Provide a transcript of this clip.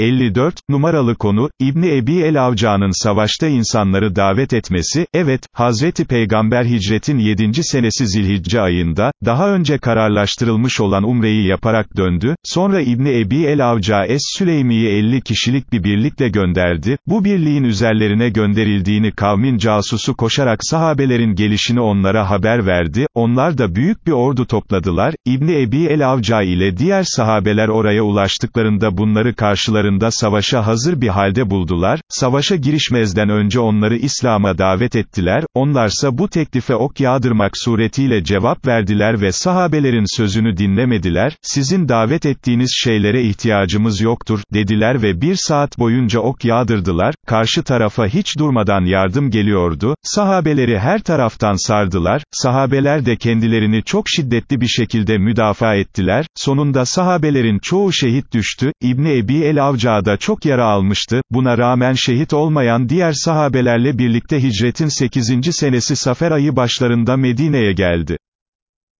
54, numaralı konu, İbni Ebi el-Avca'nın savaşta insanları davet etmesi, evet, Hazreti Peygamber hicretin 7. senesi Zilhicce ayında, daha önce kararlaştırılmış olan umreyi yaparak döndü, sonra İbni Ebi el-Avca Es-Süleymi'yi 50 kişilik bir birlikle gönderdi, bu birliğin üzerlerine gönderildiğini kavmin casusu koşarak sahabelerin gelişini onlara haber verdi, onlar da büyük bir ordu topladılar, İbni Ebi el-Avca ile diğer sahabeler oraya ulaştıklarında bunları karşılarında savaşa hazır bir halde buldular, savaşa girişmezden önce onları İslam'a davet ettiler, onlarsa bu teklife ok yağdırmak suretiyle cevap verdiler ve sahabelerin sözünü dinlemediler, sizin davet ettiğiniz şeylere ihtiyacımız yoktur, dediler ve bir saat boyunca ok yağdırdılar, karşı tarafa hiç durmadan yardım geliyordu, sahabeleri her taraftan sardılar, sahabeler de kendilerini çok şiddetli bir şekilde müdafaa ettiler, sonunda sahabelerin çoğu şehit düştü, İbni Ebi el-Avca da çok yara almıştı, buna rağmen şehit olmayan diğer sahabelerle birlikte hicretin 8. senesi Safer ayı başlarında Medine'ye geldi.